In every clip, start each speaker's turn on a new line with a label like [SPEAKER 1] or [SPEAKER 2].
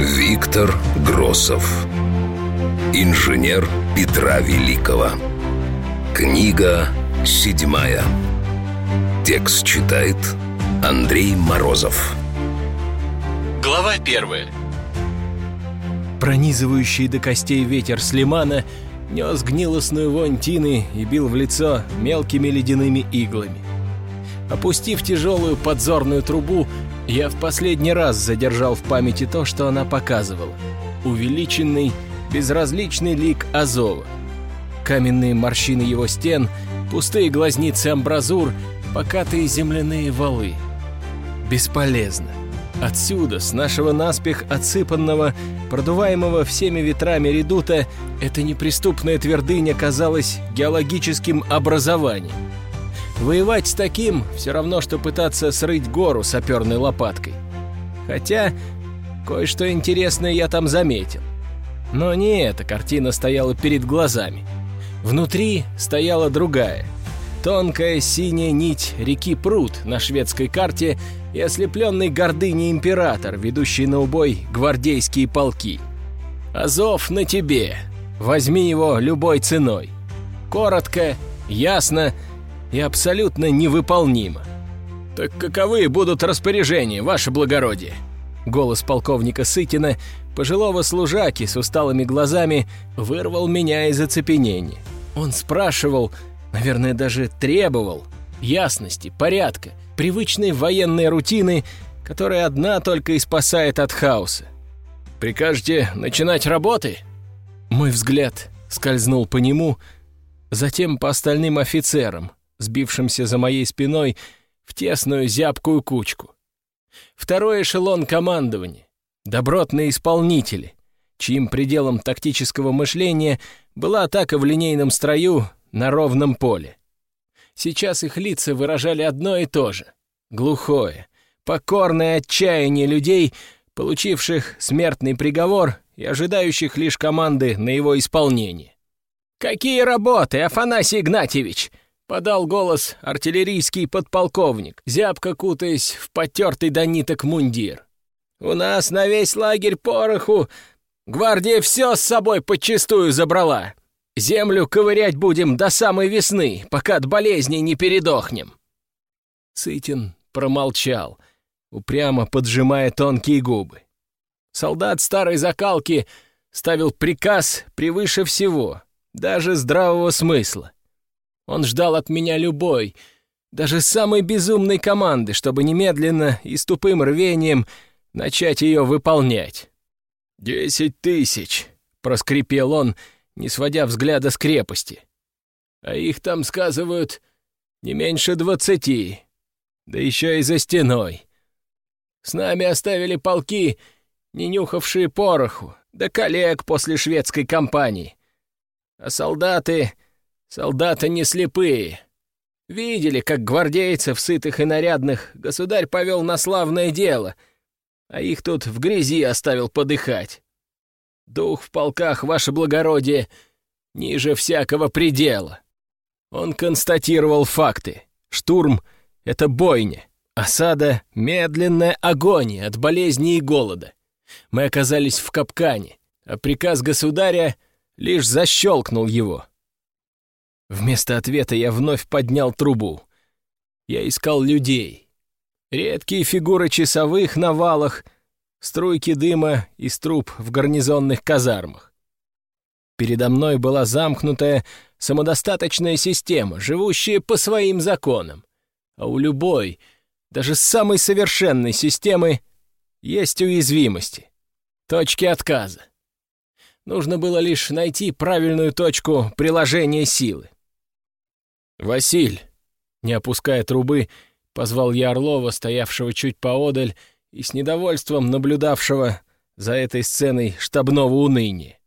[SPEAKER 1] Виктор Гросов. Инженер Петра Великого. Книга седьмая. Текст читает Андрей Морозов.
[SPEAKER 2] Глава первая.
[SPEAKER 3] Пронизывающий до костей ветер с лимана нес гнилостную вонь тины и бил в лицо мелкими ледяными иглами. Опустив тяжелую подзорную трубу, я в последний раз задержал в памяти то, что она показывала. Увеличенный, безразличный лик Азова. Каменные морщины его стен, пустые глазницы амбразур, покатые земляные валы. Бесполезно. Отсюда, с нашего наспех отсыпанного, продуваемого всеми ветрами редута, эта неприступная твердыня казалась геологическим образованием. Воевать с таким все равно, что пытаться срыть гору саперной лопаткой. Хотя кое-что интересное я там заметил. Но не эта картина стояла перед глазами. Внутри стояла другая. Тонкая синяя нить реки Пруд на шведской карте и ослепленный гордыней император, ведущий на убой гвардейские полки. «Азов на тебе! Возьми его любой ценой!» Коротко, ясно и абсолютно невыполнимо. «Так каковы будут распоряжения, ваше благородие?» Голос полковника Сытина, пожилого служаки с усталыми глазами, вырвал меня из оцепенения. Он спрашивал, наверное, даже требовал ясности, порядка, привычной военной рутины, которая одна только и спасает от хаоса. «Прикажете начинать работы?» Мой взгляд скользнул по нему, затем по остальным офицерам, сбившимся за моей спиной в тесную зябкую кучку. Второй эшелон командования, добротные исполнители, чьим пределом тактического мышления была атака в линейном строю на ровном поле. Сейчас их лица выражали одно и то же — глухое, покорное отчаяние людей, получивших смертный приговор и ожидающих лишь команды на его исполнение. «Какие работы, Афанасий Игнатьевич!» Подал голос артиллерийский подполковник, зябко кутаясь в потертый до ниток мундир. «У нас на весь лагерь пороху гвардия все с собой подчистую забрала. Землю ковырять будем до самой весны, пока от болезней не передохнем». Сытин промолчал, упрямо поджимая тонкие губы. Солдат старой закалки ставил приказ превыше всего, даже здравого смысла. Он ждал от меня любой, даже самой безумной команды, чтобы немедленно и с тупым рвением начать ее выполнять. «Десять тысяч!» — проскрипел он, не сводя взгляда с крепости. «А их там, сказывают, не меньше двадцати, да еще и за стеной. С нами оставили полки, не нюхавшие пороху, да коллег после шведской кампании. А солдаты Солдаты не слепые. Видели, как гвардейцев, сытых и нарядных, государь повел на славное дело, а их тут в грязи оставил подыхать. Дух в полках, ваше благородие, ниже всякого предела. Он констатировал факты. Штурм — это бойня. Осада — медленная агония от болезни и голода. Мы оказались в капкане, а приказ государя лишь защелкнул его. Вместо ответа я вновь поднял трубу. Я искал людей. Редкие фигуры часовых на валах, струйки дыма из труб в гарнизонных казармах. Передо мной была замкнутая, самодостаточная система, живущая по своим законам. А у любой, даже самой совершенной системы, есть уязвимости, точки отказа. Нужно было лишь найти правильную точку приложения силы. «Василь!» Не опуская трубы, позвал я Орлова, стоявшего чуть поодаль и с недовольством наблюдавшего за этой сценой штабного уныния.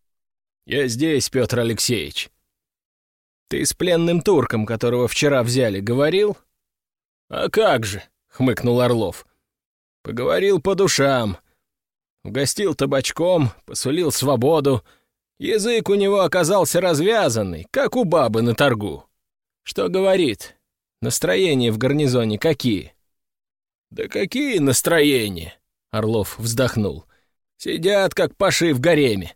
[SPEAKER 3] «Я здесь, Петр Алексеевич». «Ты с пленным турком, которого вчера взяли, говорил?» «А как же!» — хмыкнул Орлов. «Поговорил по душам. Угостил табачком, посулил свободу. Язык у него оказался развязанный, как у бабы на торгу. Что говорит? Настроения в гарнизоне какие? Да какие настроения? Орлов вздохнул. Сидят, как паши в гареме.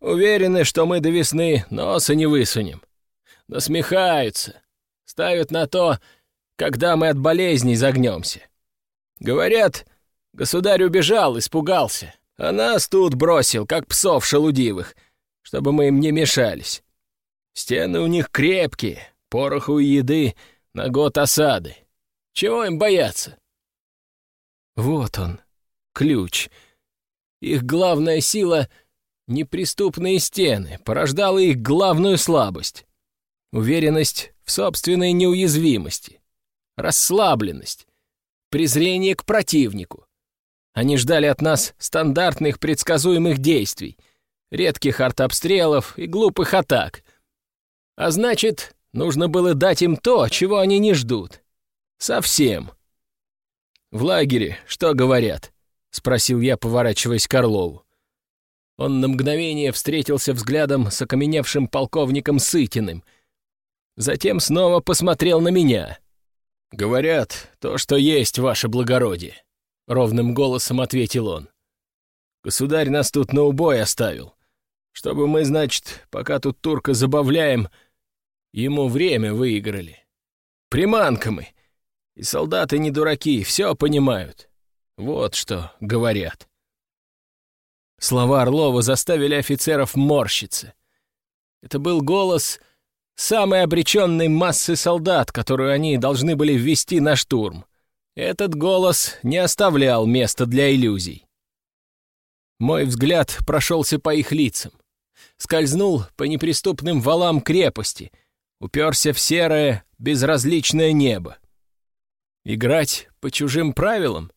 [SPEAKER 3] Уверены, что мы до весны носа не высунем. Насмехаются. Ставят на то, когда мы от болезней загнемся. Говорят, государь убежал, испугался, а нас тут бросил, как псов шелудивых, чтобы мы им не мешались. Стены у них крепкие, пороху и еды на год осады. Чего им бояться? Вот он, ключ. Их главная сила — неприступные стены, порождала их главную слабость. Уверенность в собственной неуязвимости, расслабленность, презрение к противнику. Они ждали от нас стандартных предсказуемых действий, редких артобстрелов и глупых атак. А значит, нужно было дать им то, чего они не ждут. Совсем. «В лагере что говорят?» — спросил я, поворачиваясь к Орлову. Он на мгновение встретился взглядом с окаменевшим полковником Сытиным. Затем снова посмотрел на меня. «Говорят, то, что есть, ваше благородие», — ровным голосом ответил он. «Государь нас тут на убой оставил, чтобы мы, значит, пока тут турка забавляем, ему время выиграли. Приманка мы, и солдаты не дураки, все понимают. Вот что говорят». Слова Орлова заставили офицеров морщиться. Это был голос самой обреченной массы солдат, которую они должны были ввести на штурм. Этот голос не оставлял места для иллюзий. Мой взгляд прошелся по их лицам, скользнул по неприступным валам крепости, уперся в серое, безразличное небо. Играть по чужим правилам?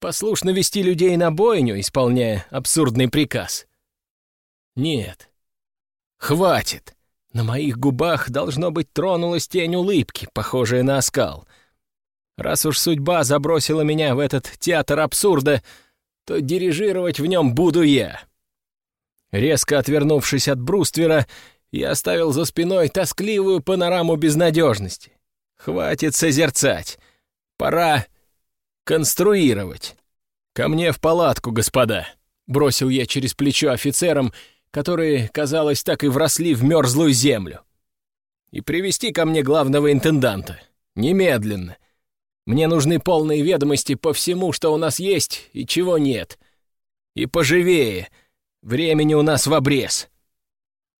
[SPEAKER 3] Послушно вести людей на бойню, исполняя абсурдный приказ? Нет. Хватит. На моих губах, должно быть, тронулась тень улыбки, похожая на оскал. Раз уж судьба забросила меня в этот театр абсурда, то дирижировать в нем буду я. Резко отвернувшись от бруствера, я оставил за спиной тоскливую панораму безнадежности. Хватит созерцать. Пора конструировать. «Ко мне в палатку, господа», — бросил я через плечо офицерам, которые, казалось, так и вросли в мерзлую землю. И привести ко мне главного интенданта. Немедленно. Мне нужны полные ведомости по всему, что у нас есть и чего нет. И поживее. Времени у нас в обрез.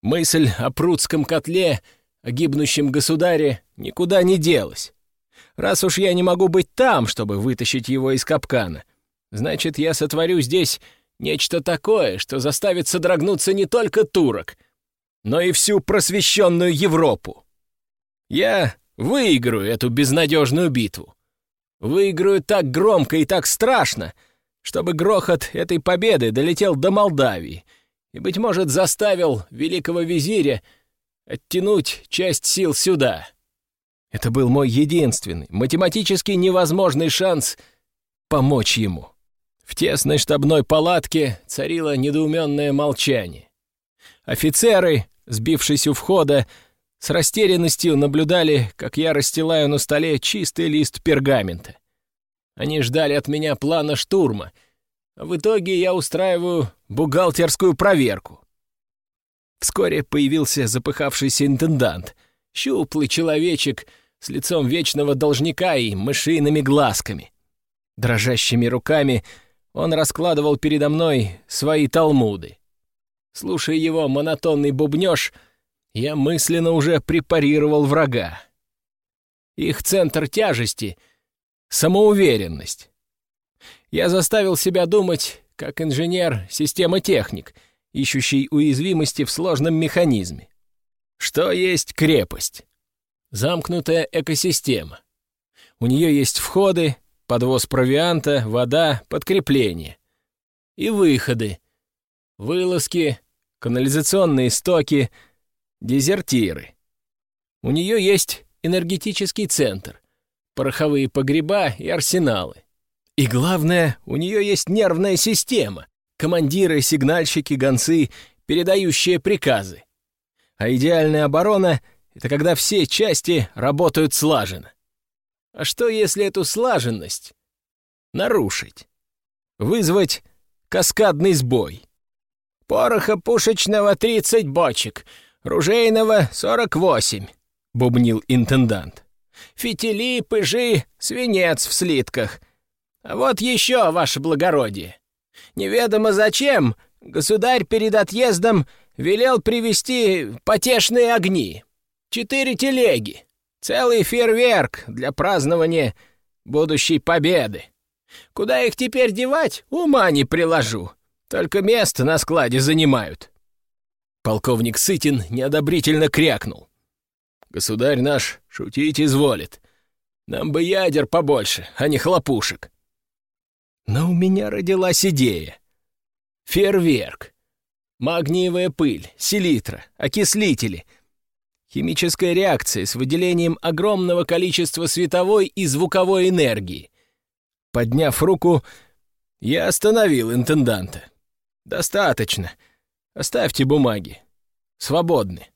[SPEAKER 3] Мысль о прудском котле, о гибнущем государе никуда не делась. Раз уж я не могу быть там, чтобы вытащить его из капкана, значит, я сотворю здесь Нечто такое, что заставит содрогнуться не только турок, но и всю просвещенную Европу. Я выиграю эту безнадежную битву. Выиграю так громко и так страшно, чтобы грохот этой победы долетел до Молдавии и, быть может, заставил великого визиря оттянуть часть сил сюда. Это был мой единственный, математически невозможный шанс помочь ему. В тесной штабной палатке царило недоуменное молчание. Офицеры, сбившись у входа, с растерянностью наблюдали, как я расстилаю на столе чистый лист пергамента. Они ждали от меня плана штурма, в итоге я устраиваю бухгалтерскую проверку. Вскоре появился запыхавшийся интендант, щуплый человечек с лицом вечного должника и мышиными глазками. Дрожащими руками он раскладывал передо мной свои талмуды. Слушая его монотонный бубнёж, я мысленно уже препарировал врага. Их центр тяжести — самоуверенность. Я заставил себя думать, как инженер-системотехник, ищущий уязвимости в сложном механизме. Что есть крепость? Замкнутая экосистема. У нее есть входы, подвоз провианта, вода, подкрепление. И выходы. Вылазки, канализационные стоки, дезертиры. У нее есть энергетический центр, пороховые погреба и арсеналы. И главное, у нее есть нервная система, командиры, сигнальщики, гонцы, передающие приказы. А идеальная оборона — это когда все части работают слаженно. А что, если эту слаженность нарушить? Вызвать каскадный сбой.
[SPEAKER 4] «Пороха пушечного 30 бочек, ружейного 48», — бубнил интендант. «Фитили, пыжи, свинец в слитках. Вот еще, ваше благородие. Неведомо зачем государь перед отъездом велел привезти потешные огни. Четыре телеги. Целый фейерверк для празднования будущей победы. Куда их теперь девать, ума не приложу. Только место на складе занимают.
[SPEAKER 3] Полковник Сытин неодобрительно крякнул. «Государь наш шутить изволит. Нам бы ядер побольше, а не хлопушек». Но у меня родилась идея. Фейерверк. Магниевая пыль, селитра, окислители. Химическая реакция с выделением огромного количества световой и звуковой энергии. Подняв руку, я остановил интенданта. «Достаточно. Оставьте бумаги. Свободны».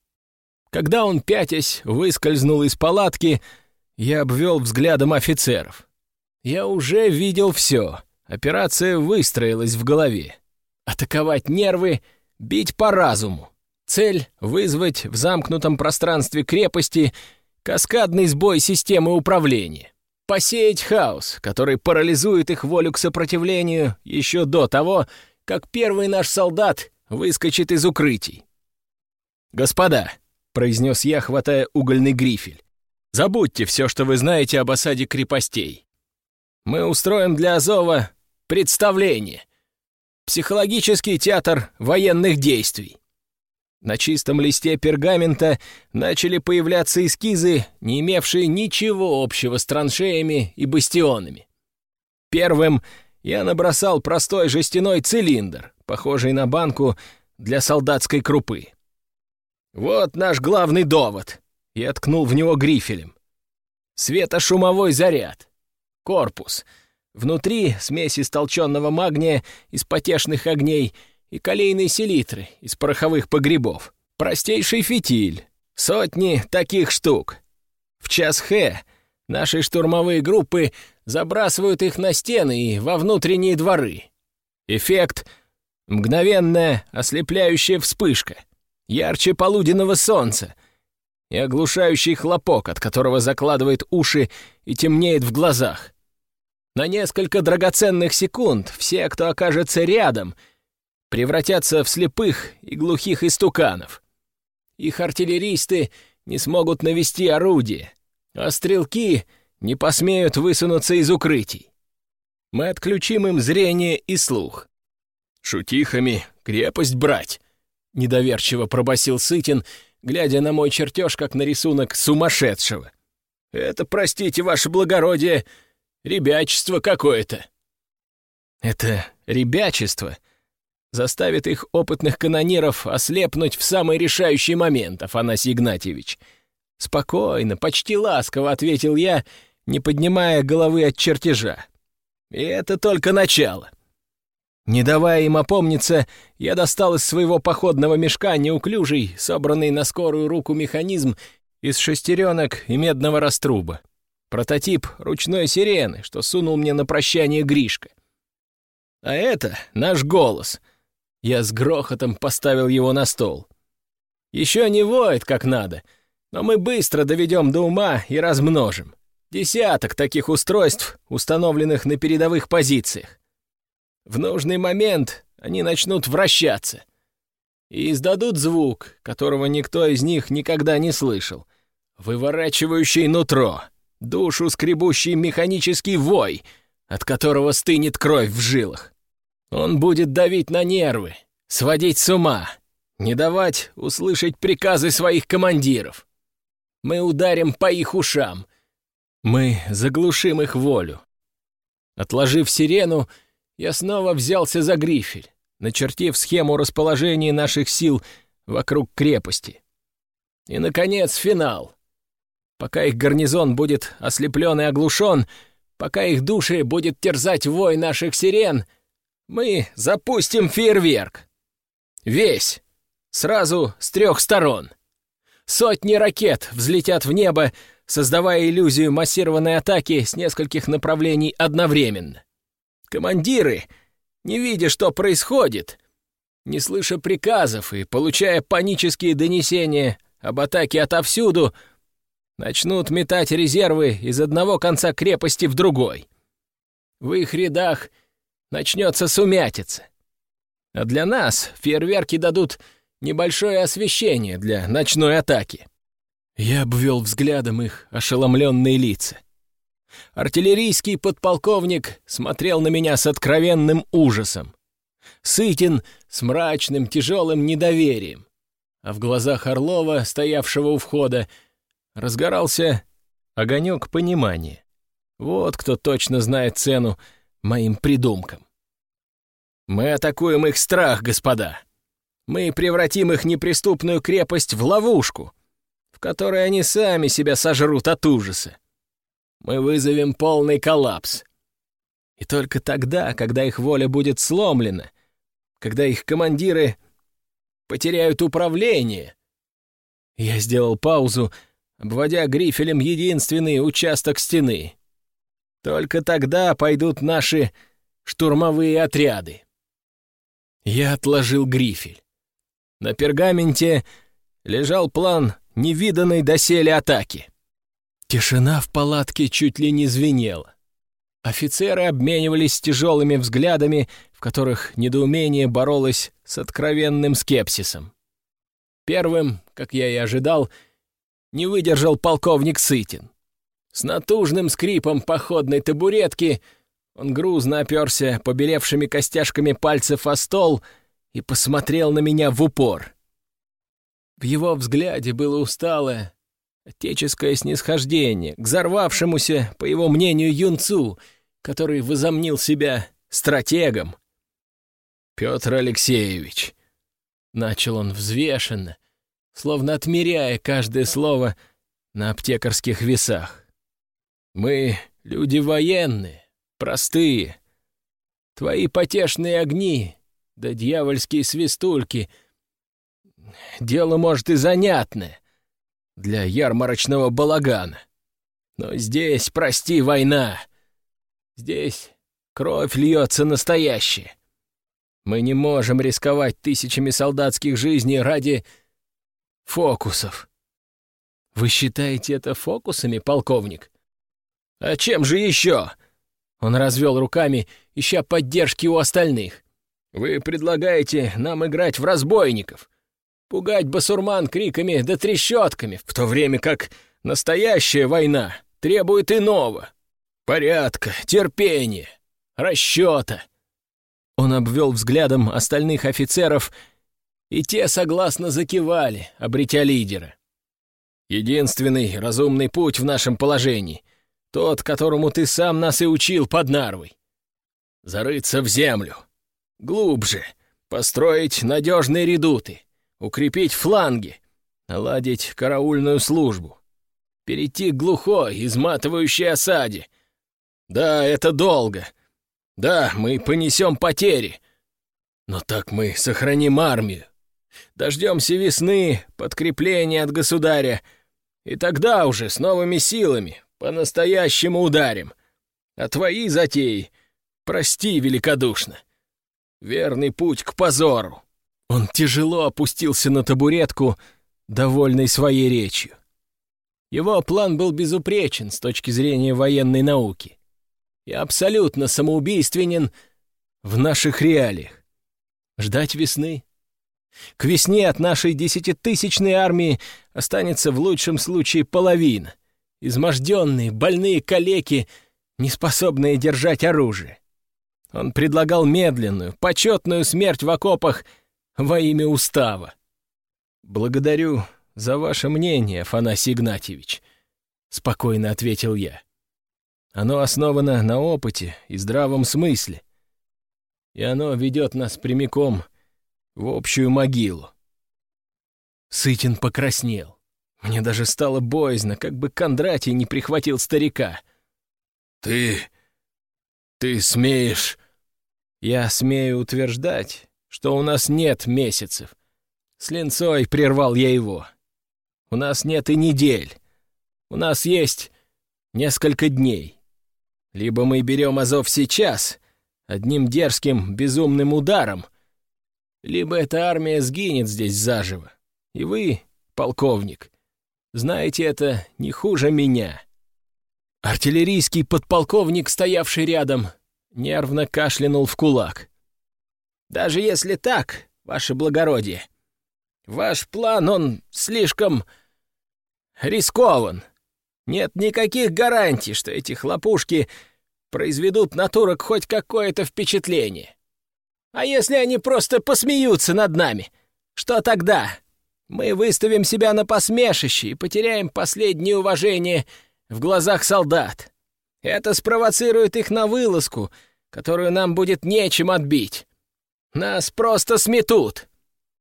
[SPEAKER 3] Когда он, пятясь, выскользнул из палатки, я обвел взглядом офицеров. Я уже видел все. Операция выстроилась в голове. Атаковать нервы, бить по разуму. Цель — вызвать в замкнутом пространстве крепости каскадный сбой системы управления. Посеять хаос, который парализует их волю к сопротивлению еще до того, как первый наш солдат выскочит из укрытий. «Господа», — произнес я, хватая угольный грифель, «забудьте все, что вы знаете об осаде крепостей. Мы устроим для Азова представление. Психологический театр военных действий. На чистом листе пергамента начали появляться эскизы, не имевшие ничего общего с траншеями и бастионами. Первым я набросал простой жестяной цилиндр, похожий на банку для солдатской крупы. «Вот наш главный довод», — я ткнул в него грифелем. «Светошумовой заряд. Корпус — Внутри смесь из толченного магния, из потешных огней и колейной селитры, из пороховых погребов. Простейший фитиль. Сотни таких штук. В час Х наши штурмовые группы забрасывают их на стены и во внутренние дворы. Эффект — мгновенная ослепляющая вспышка, ярче полуденного солнца и оглушающий хлопок, от которого закладывает уши и темнеет в глазах. На несколько драгоценных секунд все, кто окажется рядом, превратятся в слепых и глухих истуканов. Их артиллеристы не смогут навести орудие, а стрелки не посмеют высунуться из укрытий. Мы отключим им зрение и слух. «Шутихами крепость брать!» — недоверчиво пробасил Сытин, глядя на мой чертеж, как на рисунок сумасшедшего. «Это, простите, ваше благородие, — Ребячество какое-то!» Это ребячество заставит их опытных канониров ослепнуть в самый решающий момент, Афанасий Игнатьевич. Спокойно, почти ласково ответил я, не поднимая головы от чертежа. И это только начало. Не давая им опомниться, я достал из своего походного мешка неуклюжий, собранный на скорую руку механизм из шестеренок и медного раструба. Прототип ручной сирены, что сунул мне на прощание Гришка. А это наш голос. Я с грохотом поставил его на стол. Еще не воет как надо, но мы быстро доведем до ума и размножим. Десяток таких устройств, установленных на передовых позициях. В нужный момент они начнут вращаться и издадут звук, которого никто из них никогда не слышал, выворачивающий нутро душу скребущий механический вой, от которого стынет кровь в жилах. Он будет давить на нервы, сводить с ума, не давать услышать приказы своих командиров. Мы ударим по их ушам. Мы заглушим их волю. Отложив сирену, я снова взялся за грифель, начертив схему расположения наших сил вокруг крепости. И, наконец, финал. Пока их гарнизон будет ослеплен и оглушен, пока их души будет терзать вой наших сирен, мы запустим фейерверк. Весь. Сразу с трех сторон. Сотни ракет взлетят в небо, создавая иллюзию массированной атаки с нескольких направлений одновременно. Командиры, не видя, что происходит, не слыша приказов и получая панические донесения об атаке отовсюду, начнут метать резервы из одного конца крепости в другой. В их рядах начнется сумятица. А для нас фейерверки дадут небольшое освещение для ночной атаки. Я обвел взглядом их ошеломленные лица. Артиллерийский подполковник смотрел на меня с откровенным ужасом. Сытин с мрачным, тяжелым недоверием. А в глазах Орлова, стоявшего у входа, разгорался огонек понимания. Вот кто точно знает цену моим придумкам. Мы атакуем их страх, господа. Мы превратим их неприступную крепость в ловушку, в которой они сами себя сожрут от ужаса. Мы вызовем полный коллапс. И только тогда, когда их воля будет сломлена, когда их командиры потеряют управление... Я сделал паузу, обводя грифелем единственный участок стены. Только тогда пойдут наши штурмовые отряды. Я отложил грифель. На пергаменте лежал план невиданной доселе атаки. Тишина в палатке чуть ли не звенела. Офицеры обменивались тяжелыми взглядами, в которых недоумение боролось с откровенным скепсисом. Первым, как я и ожидал, не выдержал полковник Сытин. С натужным скрипом походной табуретки — он грузно оперся побелевшими костяшками пальцев о стол и посмотрел на меня в упор. В его взгляде было усталое, отеческое снисхождение к взорвавшемуся, по его мнению, юнцу, который возомнил себя стратегом. «Петр Алексеевич», — начал он взвешенно, словно отмеряя каждое слово на аптекарских весах. «Мы люди военные, простые. Твои потешные огни, да дьявольские свистульки. Дело, может, и занятное для ярмарочного балагана. Но здесь, прости, война. Здесь кровь льется настоящая. Мы не можем рисковать тысячами солдатских жизней ради фокусов. Вы считаете это фокусами, полковник? А чем же еще? Он развел руками, ища поддержки у остальных. «Вы предлагаете нам играть в разбойников, пугать басурман криками да трещотками, в то время как настоящая война требует иного. Порядка, терпения, расчета». Он обвел взглядом остальных офицеров, и те согласно закивали, обретя лидера. «Единственный разумный путь в нашем положении — тот, которому ты сам нас и учил под Нарвой. Зарыться в землю. Глубже. Построить надежные редуты. Укрепить фланги. Наладить караульную службу. Перейти к глухой, изматывающей осаде. Да, это долго. Да, мы понесем потери. Но так мы сохраним армию. Дождемся весны, подкрепления от государя, и тогда уже с новыми силами по-настоящему ударим. А твои затеи, прости великодушно. Верный путь к позору. Он тяжело опустился на табуретку, довольный своей речью. Его план был безупречен с точки зрения военной науки и абсолютно самоубийственен в наших реалиях. Ждать весны. К весне от нашей десятитысячной армии останется в лучшем случае половина — изможденные, больные калеки, не способные держать оружие. Он предлагал медленную, почетную смерть в окопах во имя устава. «Благодарю за ваше мнение, Афанасий Игнатьевич», — спокойно ответил я. «Оно основано на опыте и здравом смысле, и оно ведет нас прямиком в общую могилу». Сытин покраснел. Мне даже стало боязно, как бы Кондратий не прихватил старика. «Ты... ты смеешь...» «Я смею утверждать, что у нас нет месяцев. С линцой прервал я его. У нас нет и недель. У нас есть несколько дней. Либо мы берем Азов сейчас, одним дерзким, безумным ударом, либо эта армия сгинет здесь заживо. И вы, полковник, знаете это не хуже меня. Артиллерийский подполковник, стоявший рядом, нервно кашлянул в кулак. «Даже если так, ваше благородие, ваш план, он слишком рискован. Нет никаких гарантий, что эти хлопушки произведут на турок хоть какое-то впечатление. А если они просто посмеются над нами, что тогда? Мы выставим себя на посмешище и потеряем последнее уважение в глазах солдат. Это спровоцирует их на вылазку, которую нам будет нечем отбить. Нас просто сметут.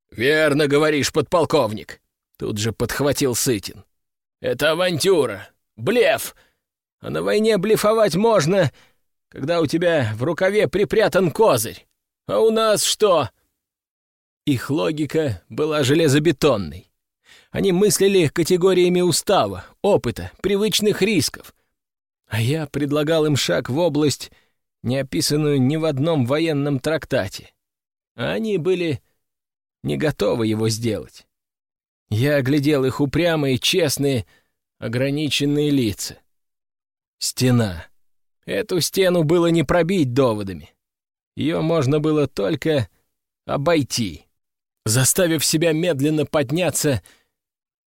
[SPEAKER 3] «Верно говоришь, подполковник», — тут же подхватил Сытин. «Это авантюра, блеф, а на войне блефовать можно, когда у тебя в рукаве припрятан козырь. А у нас что?» Их логика была железобетонной. Они мыслили категориями устава, опыта, привычных рисков. А я предлагал им шаг в область, не описанную ни в одном военном трактате. А они были не готовы его сделать. Я оглядел их упрямые, честные, ограниченные лица. Стена. Эту стену было не пробить доводами. Ее можно было только обойти. Заставив себя медленно подняться,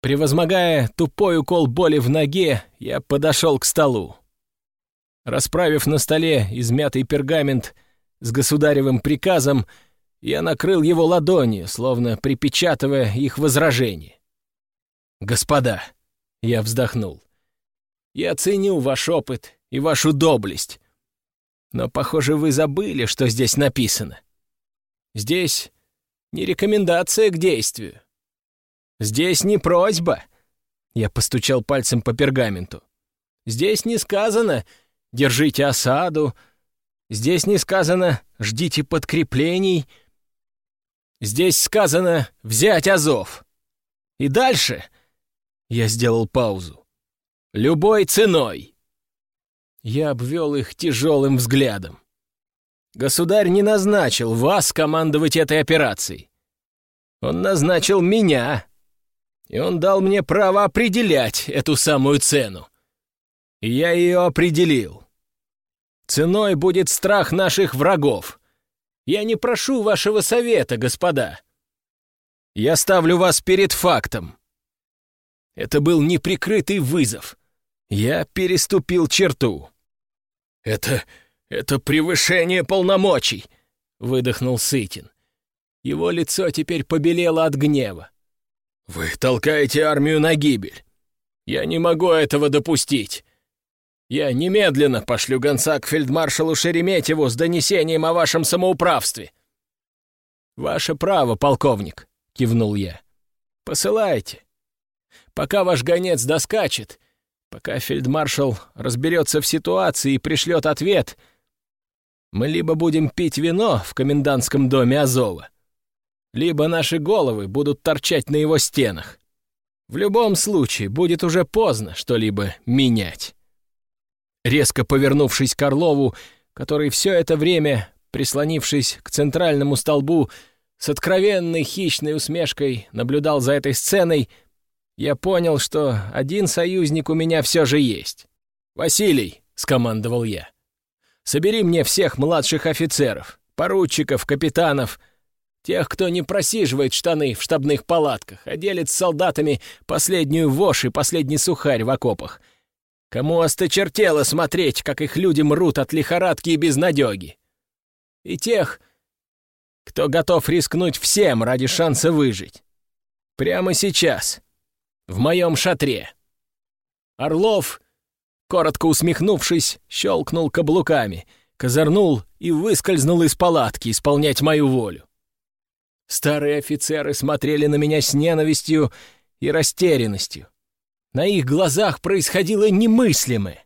[SPEAKER 3] превозмогая тупой укол боли в ноге, я подошел к столу. Расправив на столе измятый пергамент с государевым приказом, я накрыл его ладонью, словно припечатывая их возражение. «Господа», — я вздохнул, — «я ценю ваш опыт и вашу доблесть, но, похоже, вы забыли, что здесь написано. Здесь не рекомендация к действию. Здесь не просьба. Я постучал пальцем по пергаменту. Здесь не сказано «держите осаду», здесь не сказано «ждите подкреплений», здесь сказано «взять Азов». И дальше я сделал паузу. «Любой ценой». Я обвел их тяжелым взглядом. Государь не назначил вас командовать этой операцией. Он назначил меня, и он дал мне право определять эту самую цену. И я ее определил. Ценой будет страх наших врагов. Я не прошу вашего совета, господа. Я ставлю вас перед фактом. Это был неприкрытый вызов. Я переступил черту. «Это... это превышение полномочий!» — выдохнул Сытин. Его лицо теперь побелело от гнева. «Вы толкаете армию на гибель. Я не могу этого допустить. Я немедленно пошлю гонца к фельдмаршалу Шереметьеву с донесением о вашем самоуправстве». «Ваше право, полковник», — кивнул я. «Посылайте. Пока ваш гонец доскачет, Пока фельдмаршал разберется в ситуации и пришлет ответ, мы либо будем пить вино в комендантском доме Азова, либо наши головы будут торчать на его стенах. В любом случае, будет уже поздно что-либо менять. Резко повернувшись к Орлову, который все это время, прислонившись к центральному столбу, с откровенной хищной усмешкой наблюдал за этой сценой, я понял, что один союзник у меня все же есть. «Василий», — скомандовал я, — «собери мне всех младших офицеров, поручиков, капитанов, тех, кто не просиживает штаны в штабных палатках, а делит с солдатами последнюю вошь и последний сухарь в окопах. Кому осточертело смотреть, как их люди мрут от лихорадки и безнадеги. И тех, кто готов рискнуть всем ради шанса выжить. Прямо сейчас» в моем шатре. Орлов, коротко усмехнувшись, щелкнул каблуками, козырнул и выскользнул из палатки исполнять мою волю. Старые офицеры смотрели на меня с ненавистью и растерянностью. На их глазах происходило немыслимое.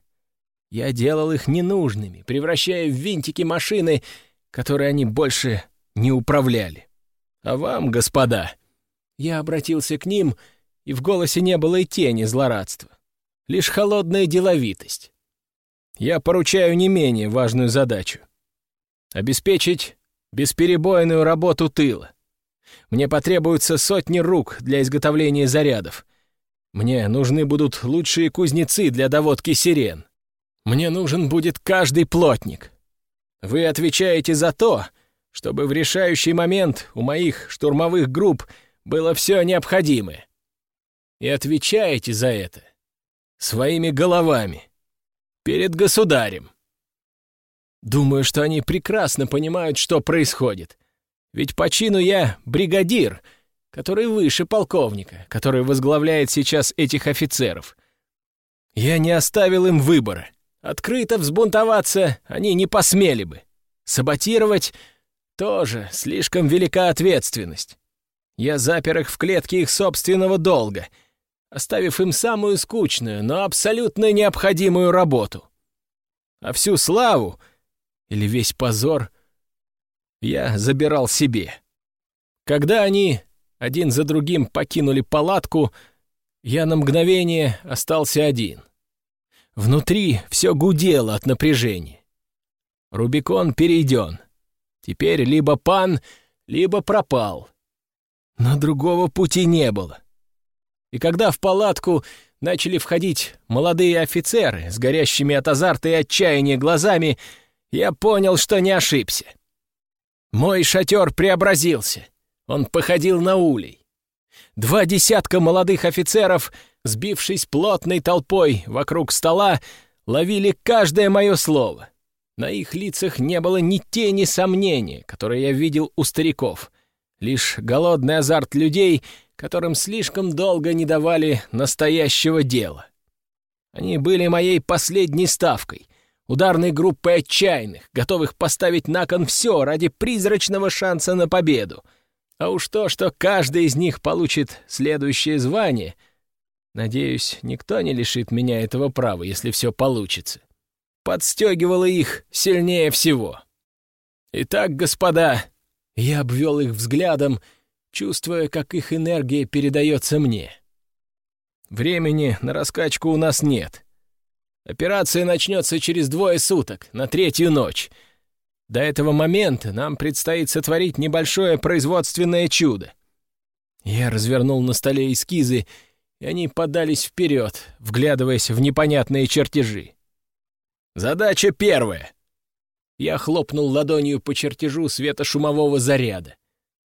[SPEAKER 3] Я делал их ненужными, превращая в винтики машины, которые они больше не управляли. А вам, господа, я обратился к ним — и в голосе не было и тени злорадства. Лишь холодная деловитость. Я поручаю не менее важную задачу. Обеспечить бесперебойную работу тыла. Мне потребуются сотни рук для изготовления зарядов. Мне нужны будут лучшие кузнецы для доводки сирен. Мне нужен будет каждый плотник. Вы отвечаете за то, чтобы в решающий момент у моих штурмовых групп было все необходимое. И отвечаете за это своими головами перед государем. Думаю, что они прекрасно понимают, что происходит. Ведь по чину я бригадир, который выше полковника, который возглавляет сейчас этих офицеров. Я не оставил им выбора. Открыто взбунтоваться они не посмели бы. Саботировать тоже слишком велика ответственность. Я запер их в клетке их собственного долга, оставив им самую скучную, но абсолютно необходимую работу. А всю славу или весь позор я забирал себе. Когда они один за другим покинули палатку, я на мгновение остался один. Внутри все гудело от напряжения. Рубикон перейден. Теперь либо пан, либо пропал. Но другого пути не было. И когда в палатку начали входить молодые офицеры с горящими от азарта и отчаяния глазами, я понял, что не ошибся. Мой шатер преобразился. Он походил на улей. Два десятка молодых офицеров, сбившись плотной толпой вокруг стола, ловили каждое мое слово. На их лицах не было ни тени сомнения, которые я видел у стариков. Лишь голодный азарт людей, которым слишком долго не давали настоящего дела. Они были моей последней ставкой, ударной группой отчаянных, готовых поставить на кон все ради призрачного шанса на победу. А уж то, что каждый из них получит следующее звание, надеюсь, никто не лишит меня этого права, если все получится. Подстегивало их сильнее всего. Итак, господа, я обвел их взглядом, чувствуя, как их энергия передается мне. Времени на раскачку у нас нет — Операция начнется через двое суток, на третью ночь. До этого момента нам предстоит сотворить небольшое производственное чудо. Я развернул на столе эскизы, и они подались вперед, вглядываясь в непонятные чертежи. Задача первая. Я хлопнул ладонью по чертежу светошумового заряда.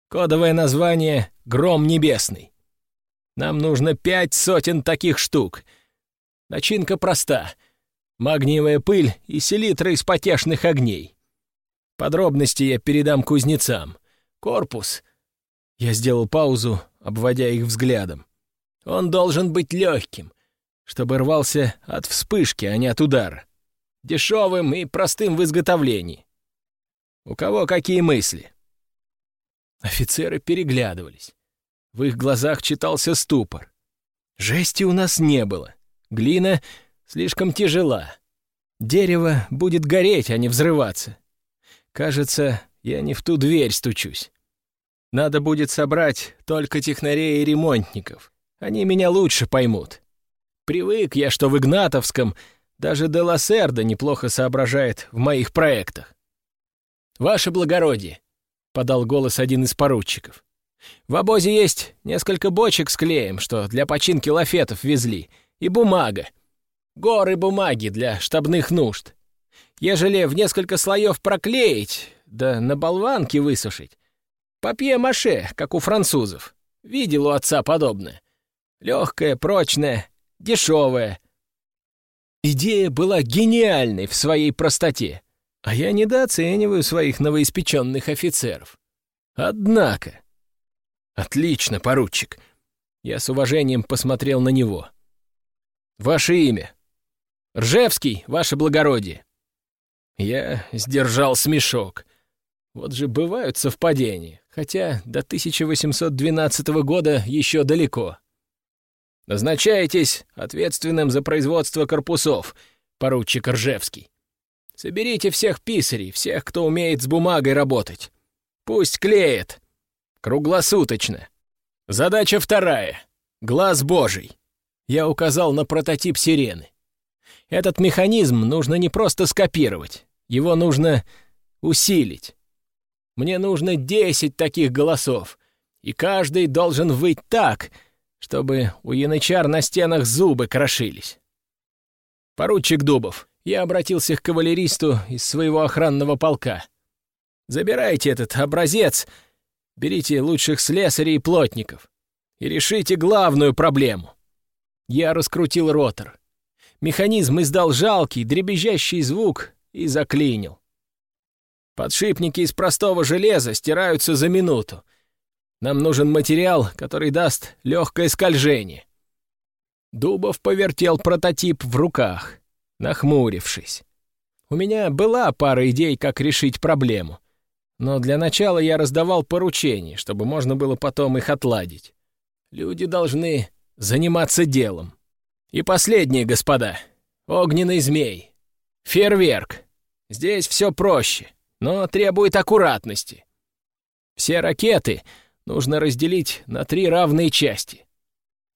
[SPEAKER 3] Кодовое название «Гром небесный». Нам нужно пять сотен таких штук. Начинка проста — магниевая пыль и селитра из потешных огней. Подробности я передам кузнецам. Корпус. Я сделал паузу, обводя их взглядом. Он должен быть легким, чтобы рвался от вспышки, а не от удара. Дешевым и простым в изготовлении. У кого какие мысли? Офицеры переглядывались. В их глазах читался ступор. Жести у нас не было. Глина слишком тяжела. Дерево будет гореть, а не взрываться. Кажется, я не в ту дверь стучусь. Надо будет собрать только технарей и ремонтников. Они меня лучше поймут. Привык я, что в Игнатовском даже де Лассердо неплохо соображает в моих проектах. «Ваше благородие», — подал голос один из поручиков. «В обозе есть несколько бочек с клеем, что для починки лафетов везли, и бумага. Горы бумаги для штабных нужд. Ежели в несколько слоев проклеить, да на болванке высушить. Папье-маше, как у французов. Видел у отца подобное. Легкое, прочное, дешевое. Идея была гениальной в своей простоте, а я недооцениваю своих новоиспеченных офицеров. Однако... Отлично, поручик. Я с уважением посмотрел на него. Ваше имя? Ржевский, ваше благородие!» Я сдержал смешок. Вот же бывают совпадения, хотя до 1812 года еще далеко. Назначаетесь ответственным за производство корпусов, поручик Ржевский. Соберите всех писарей, всех, кто умеет с бумагой работать. Пусть клеят. Круглосуточно. Задача вторая. Глаз Божий. Я указал на прототип сирены. Этот механизм нужно не просто скопировать, его нужно усилить. Мне нужно десять таких голосов, и каждый должен выть так, чтобы у янычар на стенах зубы крошились. Поручик Дубов, я обратился к кавалеристу из своего охранного полка. Забирайте этот образец, берите лучших слесарей и плотников и решите главную проблему. Я раскрутил ротор. Механизм издал жалкий, дребезжащий звук и заклинил. Подшипники из простого железа стираются за минуту. Нам нужен материал, который даст легкое скольжение. Дубов повертел прототип в руках, нахмурившись. У меня была пара идей, как решить проблему. Но для начала я раздавал поручения, чтобы можно было потом их отладить. Люди должны заниматься делом. И последнее, господа. Огненный змей. Фейерверк. Здесь все проще но требует аккуратности. Все ракеты нужно разделить на три равные части.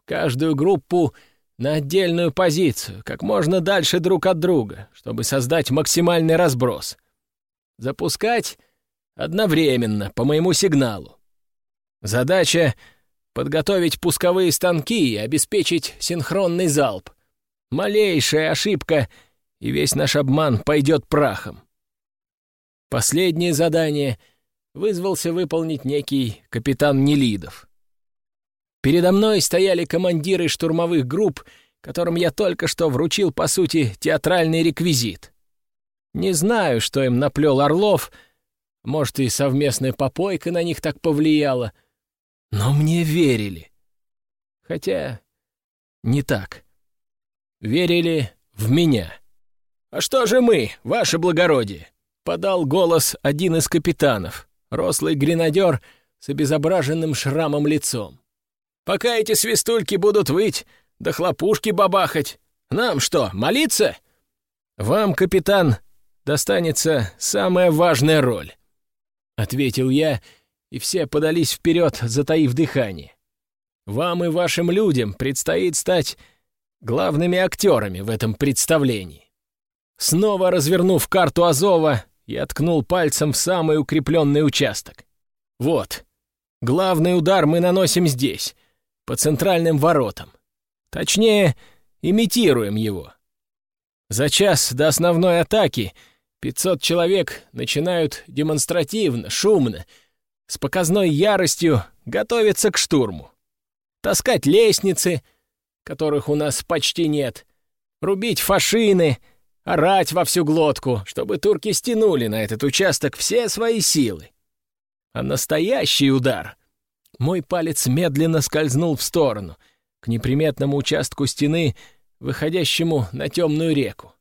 [SPEAKER 3] Каждую группу на отдельную позицию, как можно дальше друг от друга, чтобы создать максимальный разброс. Запускать одновременно, по моему сигналу. Задача — подготовить пусковые станки и обеспечить синхронный залп. Малейшая ошибка, и весь наш обман пойдет прахом. Последнее задание вызвался выполнить некий капитан Нелидов. Передо мной стояли командиры штурмовых групп, которым я только что вручил, по сути, театральный реквизит. Не знаю, что им наплел Орлов, может, и совместная попойка на них так повлияла, но мне верили. Хотя не так. Верили в меня. «А что же мы, ваше благородие?» подал голос один из капитанов, рослый гренадер с обезображенным шрамом лицом. «Пока эти свистульки будут выть, да хлопушки бабахать, нам что, молиться?» «Вам, капитан, достанется самая важная роль», — ответил я, и все подались вперед, затаив дыхание. «Вам и вашим людям предстоит стать главными актерами в этом представлении». Снова развернув карту Азова, я ткнул пальцем в самый укрепленный участок. Вот, главный удар мы наносим здесь, по центральным воротам. Точнее, имитируем его. За час до основной атаки 500 человек начинают демонстративно, шумно, с показной яростью готовиться к штурму. Таскать лестницы, которых у нас почти нет, рубить фашины — орать во всю глотку, чтобы турки стянули на этот участок все свои силы. А настоящий удар... Мой палец медленно скользнул в сторону, к неприметному участку стены, выходящему на темную реку.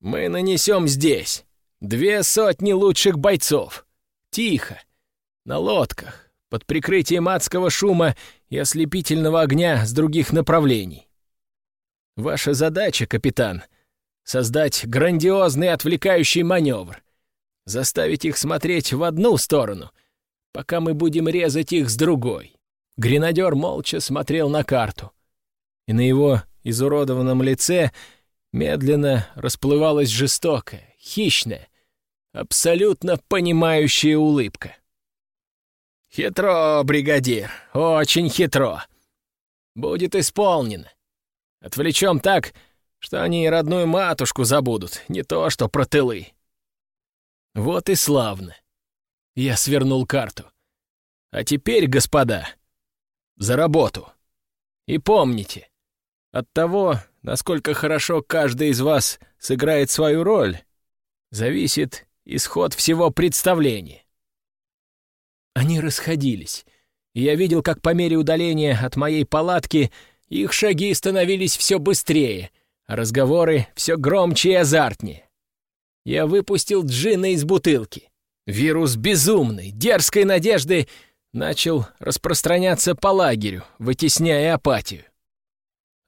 [SPEAKER 3] Мы нанесем здесь две сотни лучших бойцов. Тихо, на лодках, под прикрытием адского шума и ослепительного огня с других направлений. Ваша задача, капитан — создать грандиозный отвлекающий маневр, заставить их смотреть в одну сторону, пока мы будем резать их с другой. Гренадер молча смотрел на карту, и на его изуродованном лице медленно расплывалась жестокая, хищная, абсолютно понимающая улыбка. «Хитро, бригадир, очень хитро. Будет исполнено. Отвлечем так, что они и родную матушку забудут, не то что про тылы. Вот и славно. Я свернул карту. А теперь, господа, за работу. И помните, от того, насколько хорошо каждый из вас сыграет свою роль, зависит исход всего представления. Они расходились, и я видел, как по мере удаления от моей палатки их шаги становились все быстрее — разговоры все громче и азартнее. Я выпустил джина из бутылки. Вирус безумной, дерзкой надежды начал распространяться по лагерю, вытесняя апатию.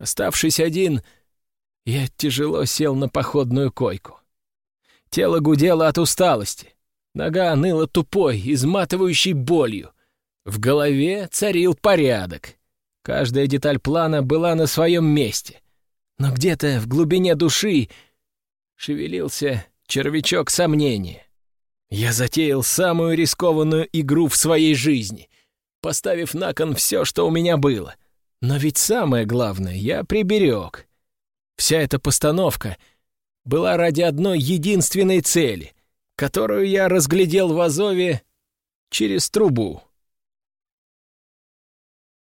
[SPEAKER 3] Оставшись один, я тяжело сел на походную койку. Тело гудело от усталости, нога ныла тупой, изматывающей болью. В голове царил порядок. Каждая деталь плана была на своем месте — но где-то в глубине души шевелился червячок сомнения. Я затеял самую рискованную игру в своей жизни, поставив на кон все, что у меня было. Но ведь самое главное я приберег. Вся эта постановка была ради одной единственной цели, которую я разглядел в Азове через трубу.